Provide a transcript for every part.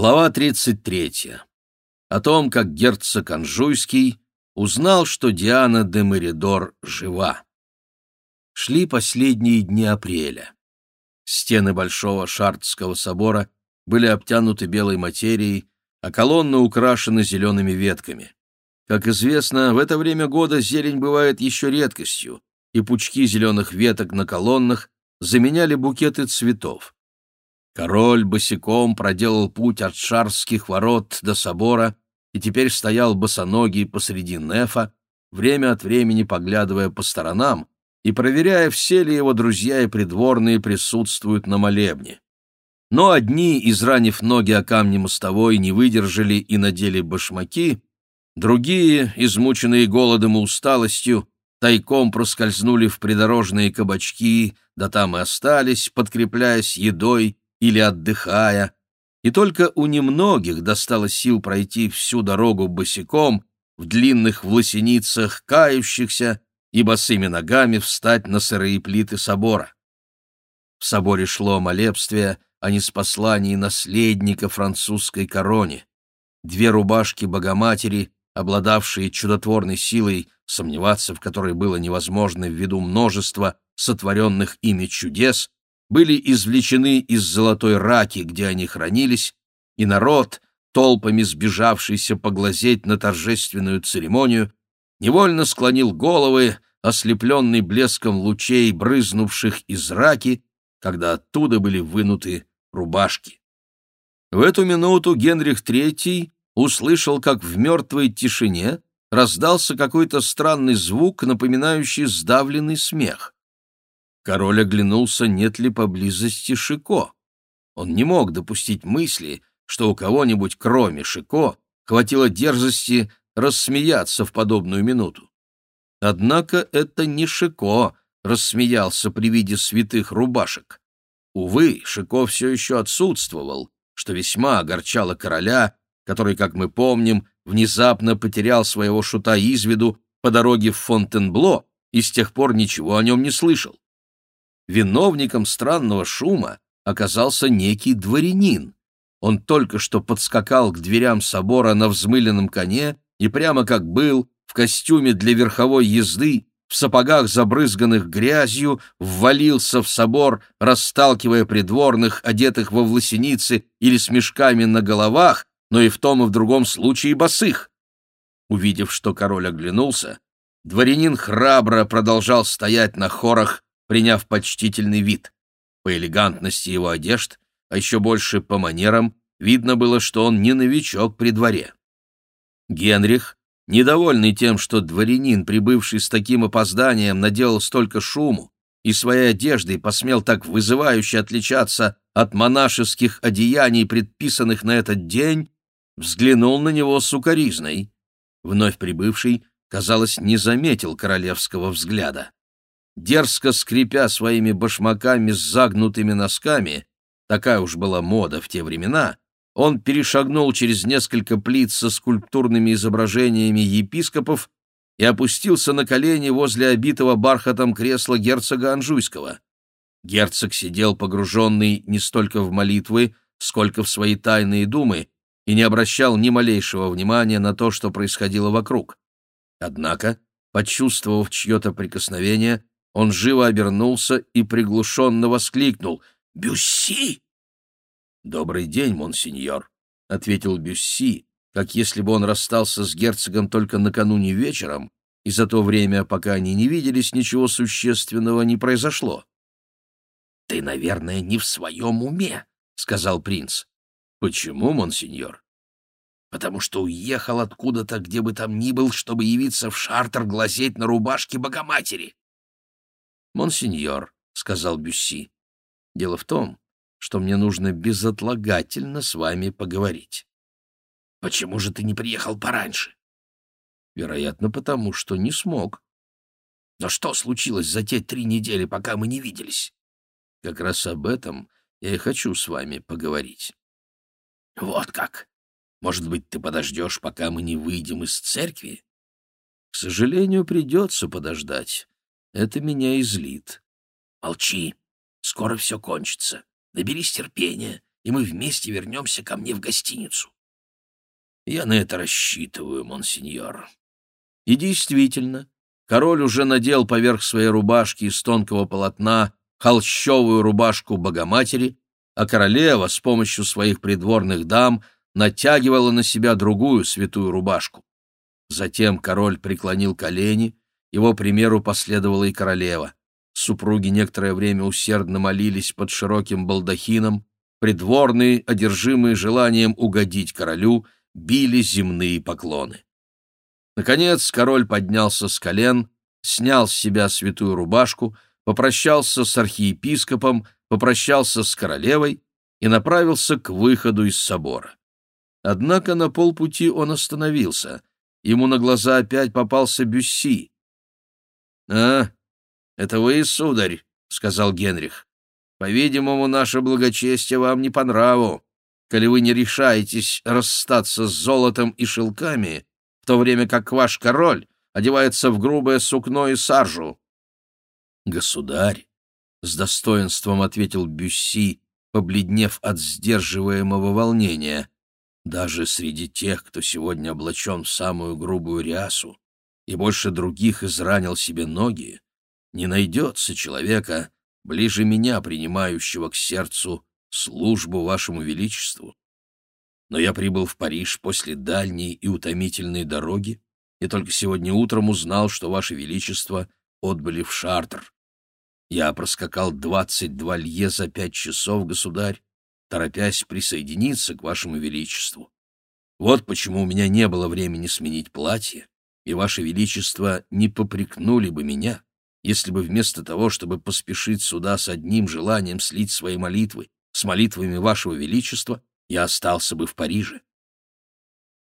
Глава 33. О том, как герцог Анжуйский узнал, что Диана де Меридор жива. Шли последние дни апреля. Стены Большого Шартского собора были обтянуты белой материей, а колонны украшены зелеными ветками. Как известно, в это время года зелень бывает еще редкостью, и пучки зеленых веток на колоннах заменяли букеты цветов. Король босиком проделал путь от шарских ворот до собора и теперь стоял босоногий посреди нефа, время от времени поглядывая по сторонам и проверяя, все ли его друзья и придворные присутствуют на молебне. Но одни, изранив ноги о камни мостовой, не выдержали и надели башмаки, другие, измученные голодом и усталостью, тайком проскользнули в придорожные кабачки, да там и остались, подкрепляясь едой или отдыхая, и только у немногих достало сил пройти всю дорогу босиком, в длинных власеницах кающихся и босыми ногами встать на сырые плиты собора. В соборе шло молебствие о неспослании наследника французской короне. Две рубашки Богоматери, обладавшие чудотворной силой, сомневаться в которой было невозможно ввиду множества сотворенных ими чудес, были извлечены из золотой раки, где они хранились, и народ, толпами сбежавшийся поглазеть на торжественную церемонию, невольно склонил головы, ослепленный блеском лучей, брызнувших из раки, когда оттуда были вынуты рубашки. В эту минуту Генрих III услышал, как в мертвой тишине раздался какой-то странный звук, напоминающий сдавленный смех. Король оглянулся, нет ли поблизости Шико. Он не мог допустить мысли, что у кого-нибудь, кроме Шико, хватило дерзости рассмеяться в подобную минуту. Однако это не Шико рассмеялся при виде святых рубашек. Увы, Шико все еще отсутствовал, что весьма огорчало короля, который, как мы помним, внезапно потерял своего шута из виду по дороге в Фонтенбло и с тех пор ничего о нем не слышал виновником странного шума оказался некий дворянин. Он только что подскакал к дверям собора на взмыленном коне и прямо как был, в костюме для верховой езды, в сапогах, забрызганных грязью, ввалился в собор, расталкивая придворных, одетых во власеницы или с мешками на головах, но и в том и в другом случае босых. Увидев, что король оглянулся, дворянин храбро продолжал стоять на хорах, приняв почтительный вид. По элегантности его одежд, а еще больше по манерам, видно было, что он не новичок при дворе. Генрих, недовольный тем, что дворянин, прибывший с таким опозданием, наделал столько шуму и своей одеждой посмел так вызывающе отличаться от монашеских одеяний, предписанных на этот день, взглянул на него сукоризной. Вновь прибывший, казалось, не заметил королевского взгляда дерзко скрипя своими башмаками с загнутыми носками, такая уж была мода в те времена, он перешагнул через несколько плит со скульптурными изображениями епископов и опустился на колени возле обитого бархатом кресла герцога Анжуйского. Герцог сидел погруженный не столько в молитвы, сколько в свои тайные думы, и не обращал ни малейшего внимания на то, что происходило вокруг. Однако, почувствовав чье-то прикосновение, он живо обернулся и приглушенно воскликнул «Бюсси!» «Добрый день, монсеньор», — ответил Бюсси, как если бы он расстался с герцогом только накануне вечером, и за то время, пока они не виделись, ничего существенного не произошло. «Ты, наверное, не в своем уме», — сказал принц. «Почему, монсеньор?» «Потому что уехал откуда-то, где бы там ни был, чтобы явиться в шартер глазеть на рубашке Богоматери. «Монсеньор», — сказал Бюсси, — «дело в том, что мне нужно безотлагательно с вами поговорить». «Почему же ты не приехал пораньше?» «Вероятно, потому что не смог». «Но что случилось за те три недели, пока мы не виделись?» «Как раз об этом я и хочу с вами поговорить». «Вот как! Может быть, ты подождешь, пока мы не выйдем из церкви?» «К сожалению, придется подождать. Это меня излит. Молчи. Скоро все кончится. Наберись терпения и мы вместе вернемся ко мне в гостиницу. Я на это рассчитываю, монсеньор. И действительно, король уже надел поверх своей рубашки из тонкого полотна холщовую рубашку Богоматери, а королева с помощью своих придворных дам натягивала на себя другую святую рубашку. Затем король преклонил колени, его примеру последовала и королева. Супруги некоторое время усердно молились под широким балдахином, придворные, одержимые желанием угодить королю, били земные поклоны. Наконец король поднялся с колен, снял с себя святую рубашку, попрощался с архиепископом, попрощался с королевой и направился к выходу из собора. Однако на полпути он остановился. Ему на глаза опять попался Бюсси. «А, это вы, сударь», — сказал Генрих. «По-видимому, наше благочестие вам не по нраву, коли вы не решаетесь расстаться с золотом и шелками, в то время как ваш король одевается в грубое сукно и саржу». «Государь», — с достоинством ответил Бюсси, побледнев от сдерживаемого волнения, даже среди тех, кто сегодня облачен в самую грубую рясу и больше других изранил себе ноги, не найдется человека, ближе меня принимающего к сердцу службу вашему величеству. Но я прибыл в Париж после дальней и утомительной дороги и только сегодня утром узнал, что ваше величество отбыли в Шартер. Я проскакал двадцать два лье за пять часов, государь, торопясь присоединиться к вашему величеству. Вот почему у меня не было времени сменить платье, и ваше величество не попрекнули бы меня, если бы вместо того, чтобы поспешить сюда с одним желанием слить свои молитвы с молитвами вашего величества, я остался бы в Париже.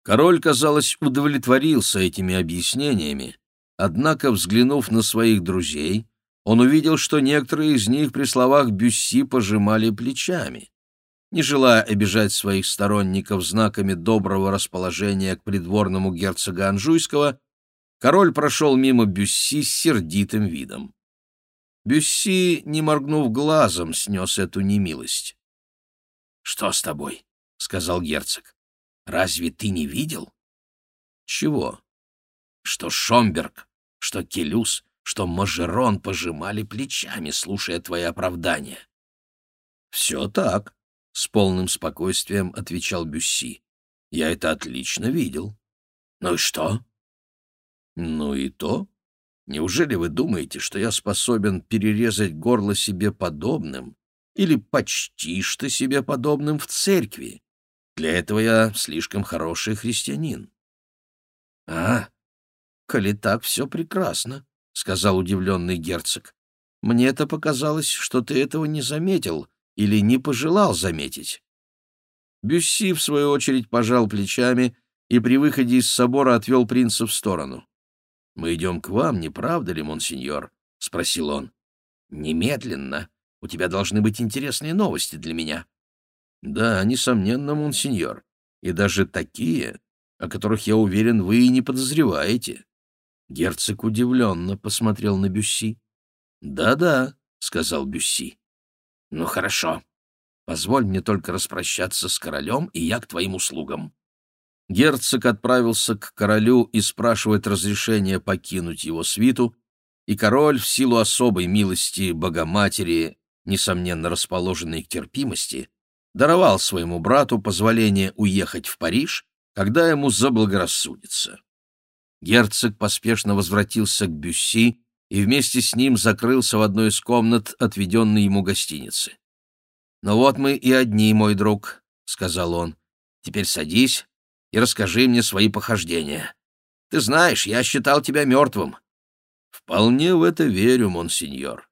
Король, казалось, удовлетворился этими объяснениями, однако, взглянув на своих друзей, он увидел, что некоторые из них при словах Бюсси пожимали плечами. Не желая обижать своих сторонников знаками доброго расположения к придворному герцога Анжуйского, король прошел мимо Бюсси с сердитым видом. Бюсси, не моргнув глазом, снес эту немилость. — Что с тобой? — сказал герцог. — Разве ты не видел? — Чего? — Что Шомберг, что Келюс, что Мажерон пожимали плечами, слушая твои оправдания. — Все так, — с полным спокойствием отвечал Бюсси. «Я это отлично видел». «Ну и что?» «Ну и то. Неужели вы думаете, что я способен перерезать горло себе подобным или почти что себе подобным в церкви? Для этого я слишком хороший христианин». «А, коли так, все прекрасно», — сказал удивленный герцог. «Мне-то показалось, что ты этого не заметил» или не пожелал заметить. Бюсси, в свою очередь, пожал плечами и при выходе из собора отвел принца в сторону. «Мы идем к вам, не правда ли, монсеньор?» — спросил он. «Немедленно. У тебя должны быть интересные новости для меня». «Да, несомненно, монсеньор. И даже такие, о которых, я уверен, вы и не подозреваете». Герцог удивленно посмотрел на Бюсси. «Да-да», — сказал Бюсси. «Ну хорошо. Позволь мне только распрощаться с королем, и я к твоим услугам». Герцог отправился к королю и спрашивает разрешения покинуть его свиту, и король, в силу особой милости Богоматери, несомненно расположенной к терпимости, даровал своему брату позволение уехать в Париж, когда ему заблагорассудится. Герцог поспешно возвратился к Бюсси и вместе с ним закрылся в одной из комнат, отведенной ему гостиницы. «Ну вот мы и одни, мой друг», — сказал он. «Теперь садись и расскажи мне свои похождения. Ты знаешь, я считал тебя мертвым». «Вполне в это верю, монсеньор».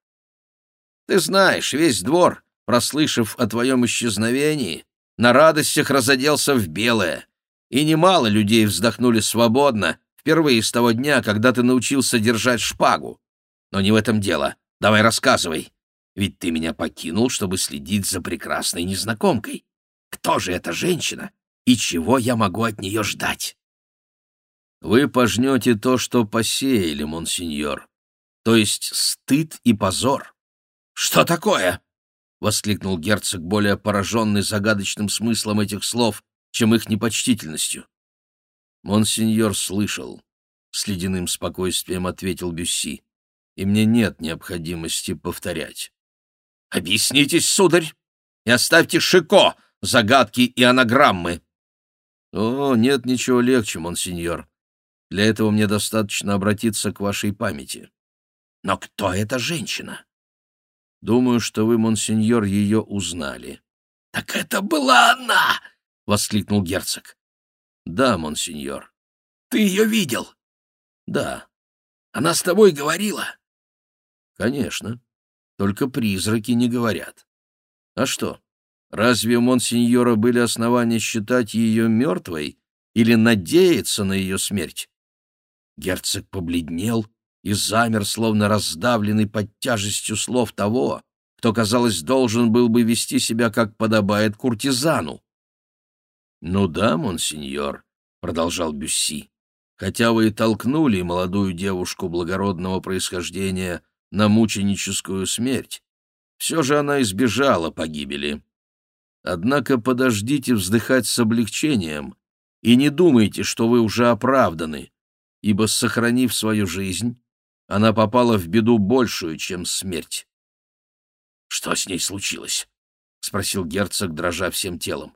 «Ты знаешь, весь двор, прослышав о твоем исчезновении, на радостях разоделся в белое, и немало людей вздохнули свободно, впервые с того дня, когда ты научился держать шпагу. Но не в этом дело. Давай рассказывай. Ведь ты меня покинул, чтобы следить за прекрасной незнакомкой. Кто же эта женщина и чего я могу от нее ждать? Вы пожнете то, что посеяли, монсеньор, то есть стыд и позор. Что такое? воскликнул герцог, более пораженный загадочным смыслом этих слов, чем их непочтительностью. «Монсеньор слышал», — с ледяным спокойствием ответил Бюсси, «и мне нет необходимости повторять». «Объяснитесь, сударь, и оставьте Шико, загадки и анаграммы». «О, нет ничего легче, монсеньор. Для этого мне достаточно обратиться к вашей памяти». «Но кто эта женщина?» «Думаю, что вы, монсеньор, ее узнали». «Так это была она!» — воскликнул герцог. «Да, монсеньор». «Ты ее видел?» «Да». «Она с тобой говорила?» «Конечно. Только призраки не говорят». «А что, разве у монсеньора были основания считать ее мертвой или надеяться на ее смерть?» Герцог побледнел и замер, словно раздавленный под тяжестью слов того, кто, казалось, должен был бы вести себя, как подобает куртизану. «Ну да, монсеньор», — продолжал Бюсси, «хотя вы и толкнули молодую девушку благородного происхождения на мученическую смерть, все же она избежала погибели. Однако подождите вздыхать с облегчением и не думайте, что вы уже оправданы, ибо, сохранив свою жизнь, она попала в беду большую, чем смерть». «Что с ней случилось?» — спросил герцог, дрожа всем телом.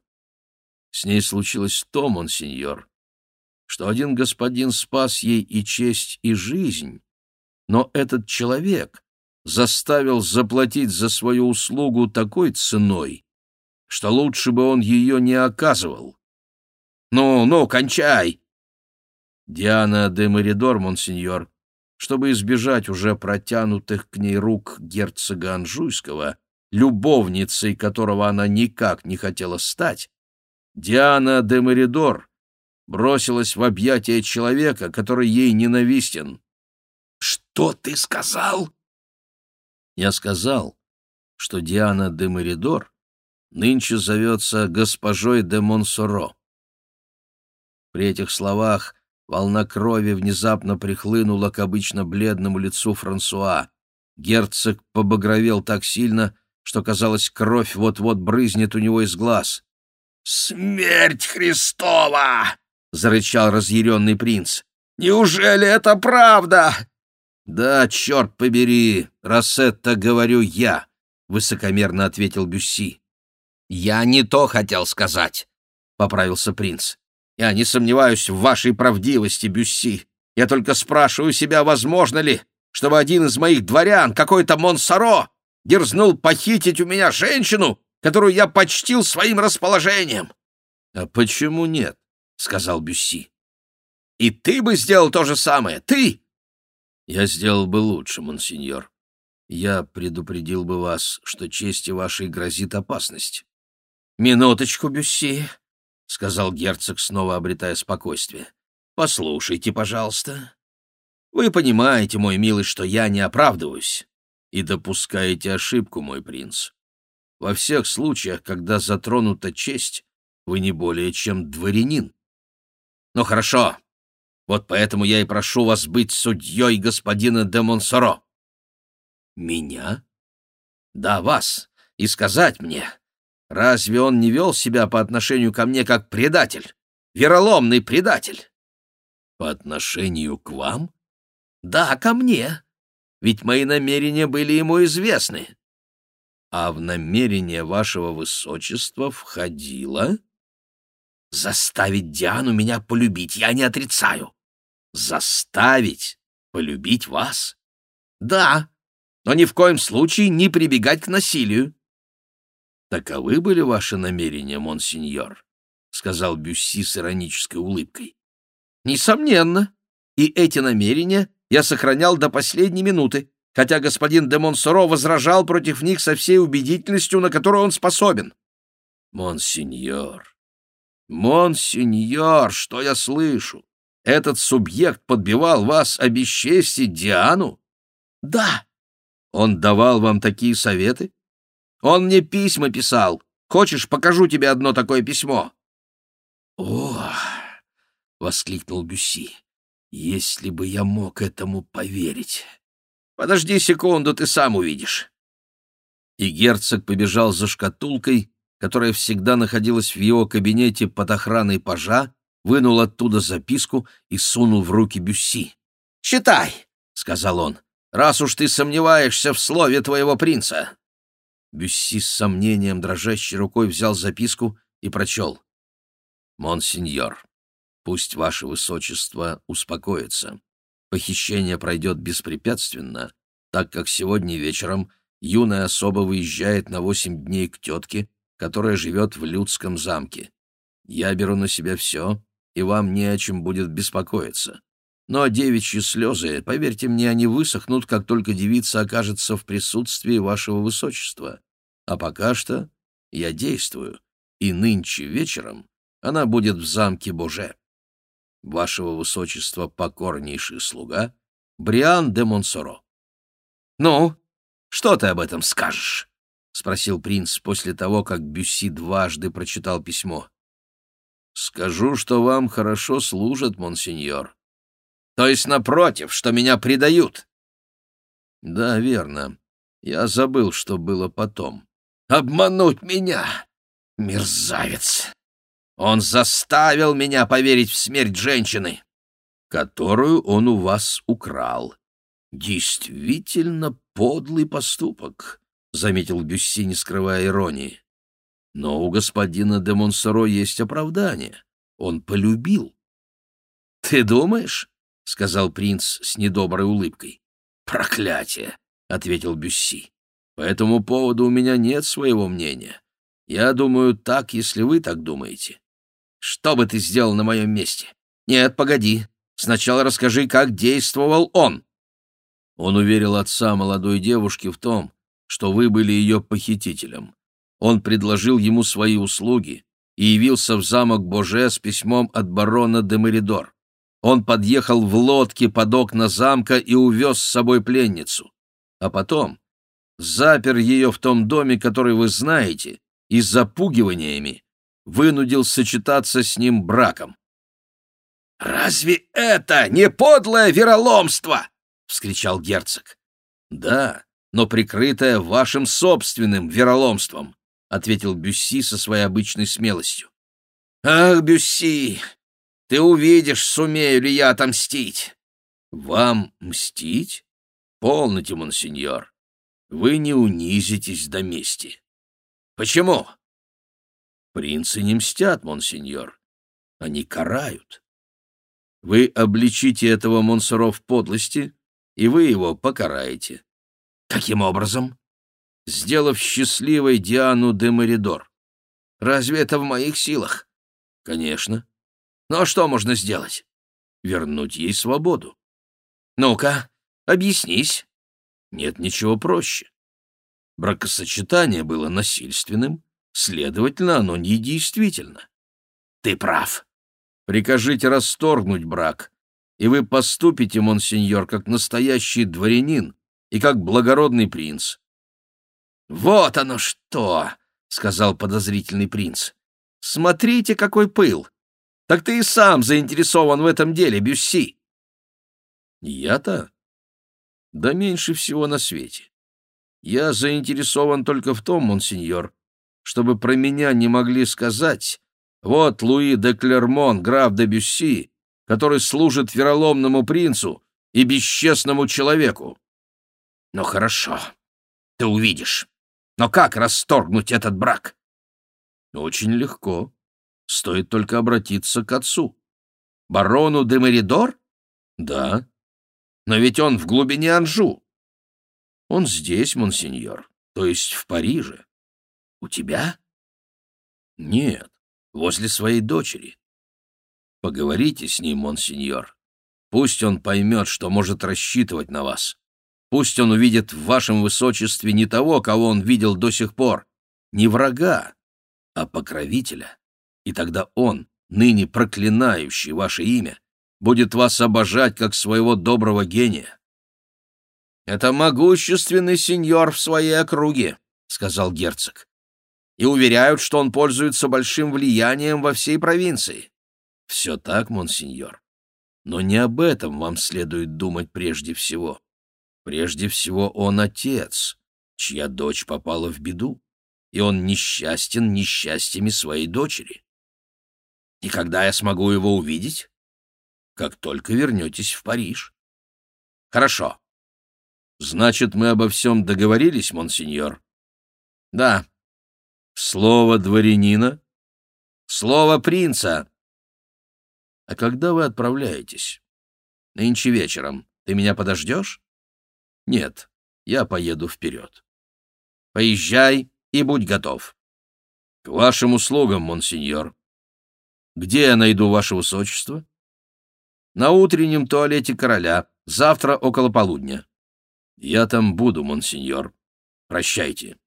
С ней случилось то, монсеньор, что один господин спас ей и честь, и жизнь, но этот человек заставил заплатить за свою услугу такой ценой, что лучше бы он ее не оказывал. «Ну, ну, кончай!» Диана де Меридор, монсеньор, чтобы избежать уже протянутых к ней рук герцога Анжуйского, любовницей которого она никак не хотела стать, Диана де Меридор бросилась в объятия человека, который ей ненавистен. «Что ты сказал?» Я сказал, что Диана де Меридор нынче зовется госпожой де Монсоро. При этих словах волна крови внезапно прихлынула к обычно бледному лицу Франсуа. Герцог побагровел так сильно, что, казалось, кровь вот-вот брызнет у него из глаз. «Смерть Христова!» — зарычал разъяренный принц. «Неужели это правда?» «Да, черт побери, это говорю я», — высокомерно ответил Бюсси. «Я не то хотел сказать», — поправился принц. «Я не сомневаюсь в вашей правдивости, Бюсси. Я только спрашиваю себя, возможно ли, чтобы один из моих дворян, какой-то Монсоро, дерзнул похитить у меня женщину, которую я почтил своим расположением. — А почему нет? — сказал Бюсси. — И ты бы сделал то же самое, ты! — Я сделал бы лучше, монсеньор. Я предупредил бы вас, что чести вашей грозит опасность. — Минуточку, Бюсси, — сказал герцог, снова обретая спокойствие. — Послушайте, пожалуйста. Вы понимаете, мой милый, что я не оправдываюсь. И допускаете ошибку, мой принц. Во всех случаях, когда затронута честь, вы не более чем дворянин. Ну хорошо, вот поэтому я и прошу вас быть судьей господина де Монсоро. Меня? Да, вас. И сказать мне, разве он не вел себя по отношению ко мне как предатель? Вероломный предатель? По отношению к вам? Да, ко мне. Ведь мои намерения были ему известны а в намерение вашего высочества входило... Заставить Диану меня полюбить, я не отрицаю. Заставить полюбить вас? Да, но ни в коем случае не прибегать к насилию. Таковы были ваши намерения, монсеньор, — сказал Бюсси с иронической улыбкой. Несомненно, и эти намерения я сохранял до последней минуты хотя господин де Монсоро возражал против них со всей убедительностью, на которую он способен. «Монсеньор! Монсеньор! Что я слышу? Этот субъект подбивал вас обесчестить Диану?» «Да!» «Он давал вам такие советы?» «Он мне письма писал. Хочешь, покажу тебе одно такое письмо?» «О!» — воскликнул Бюсси. «Если бы я мог этому поверить!» Подожди секунду, ты сам увидишь. И герцог побежал за шкатулкой, которая всегда находилась в его кабинете под охраной пажа, вынул оттуда записку и сунул в руки Бюсси. «Читай!» — сказал он, — «раз уж ты сомневаешься в слове твоего принца». Бюсси с сомнением дрожащей рукой взял записку и прочел. «Монсеньор, пусть ваше высочество успокоится. Похищение пройдет беспрепятственно, так как сегодня вечером юная особа выезжает на восемь дней к тетке, которая живет в Людском замке. Я беру на себя все, и вам не о чем будет беспокоиться. Но девичьи слезы, поверьте мне, они высохнут, как только девица окажется в присутствии вашего высочества. А пока что я действую, и нынче вечером она будет в замке Боже. Вашего высочества покорнейший слуга Бриан де Монсоро. — Ну, что ты об этом скажешь? — спросил принц после того, как Бюсси дважды прочитал письмо. — Скажу, что вам хорошо служат, монсеньор. — То есть, напротив, что меня предают? — Да, верно. Я забыл, что было потом. — Обмануть меня! Мерзавец! Он заставил меня поверить в смерть женщины, которую он у вас украл. Действительно подлый поступок, — заметил Бюсси, не скрывая иронии. Но у господина де Монсоро есть оправдание. Он полюбил. — Ты думаешь? — сказал принц с недоброй улыбкой. — Проклятие! — ответил Бюсси. — По этому поводу у меня нет своего мнения. Я думаю так, если вы так думаете. Что бы ты сделал на моем месте? Нет, погоди. Сначала расскажи, как действовал он. Он уверил отца молодой девушки в том, что вы были ее похитителем. Он предложил ему свои услуги и явился в замок Боже с письмом от барона де Меридор. Он подъехал в лодке под окна замка и увез с собой пленницу. А потом запер ее в том доме, который вы знаете, и с запугиваниями вынудил сочетаться с ним браком. «Разве это не подлое вероломство?» — вскричал герцог. «Да, но прикрытое вашим собственным вероломством», — ответил Бюсси со своей обычной смелостью. «Ах, Бюсси, ты увидишь, сумею ли я отомстить». «Вам мстить? Полноте, монсеньор. Вы не унизитесь до мести». «Почему?» Принцы не мстят, монсеньор. Они карают. Вы обличите этого Монсоро в подлости, и вы его покараете. Каким образом? Сделав счастливой Диану де Меридор. Разве это в моих силах? Конечно. Но что можно сделать? Вернуть ей свободу. Ну-ка, объяснись. Нет ничего проще. Бракосочетание было насильственным, Следовательно, оно недействительно. Ты прав. Прикажите расторгнуть брак, и вы поступите, монсеньор, как настоящий дворянин и как благородный принц. Вот оно что, сказал подозрительный принц. Смотрите, какой пыл. Так ты и сам заинтересован в этом деле, Бюсси. Я-то? Да меньше всего на свете. Я заинтересован только в том, монсеньор, чтобы про меня не могли сказать, вот Луи де Клермон, граф де Бюсси, который служит вероломному принцу и бесчестному человеку. Ну хорошо, ты увидишь. Но как расторгнуть этот брак? Очень легко. Стоит только обратиться к отцу. Барону де Меридор? Да. Но ведь он в глубине Анжу. Он здесь, монсеньор, то есть в Париже. У тебя? Нет, возле своей дочери. Поговорите с ним, монсеньор. Пусть он поймет, что может рассчитывать на вас. Пусть он увидит в вашем высочестве не того, кого он видел до сих пор, не врага, а покровителя. И тогда он, ныне проклинающий ваше имя, будет вас обожать как своего доброго гения. «Это могущественный сеньор в своей округе», — сказал герцог и уверяют, что он пользуется большим влиянием во всей провинции. Все так, монсеньор. Но не об этом вам следует думать прежде всего. Прежде всего, он отец. чья дочь попала в беду, и он несчастен несчастьями своей дочери. И когда я смогу его увидеть? Как только вернетесь в Париж. Хорошо. Значит, мы обо всем договорились, монсеньор? Да. Слово дворянина? Слово принца. А когда вы отправляетесь? Нынче вечером. Ты меня подождешь? Нет, я поеду вперед. Поезжай и будь готов. К вашим услугам, монсеньор. Где я найду ваше высочество? На утреннем туалете короля, завтра около полудня. Я там буду, монсеньор. Прощайте.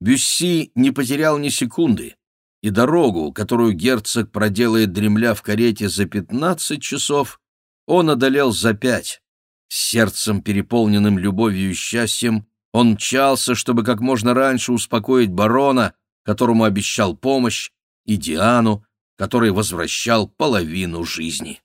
Бюсси не потерял ни секунды, и дорогу, которую герцог проделает, дремля в карете за пятнадцать часов, он одолел за пять. С сердцем, переполненным любовью и счастьем, он мчался, чтобы как можно раньше успокоить барона, которому обещал помощь, и Диану, который возвращал половину жизни.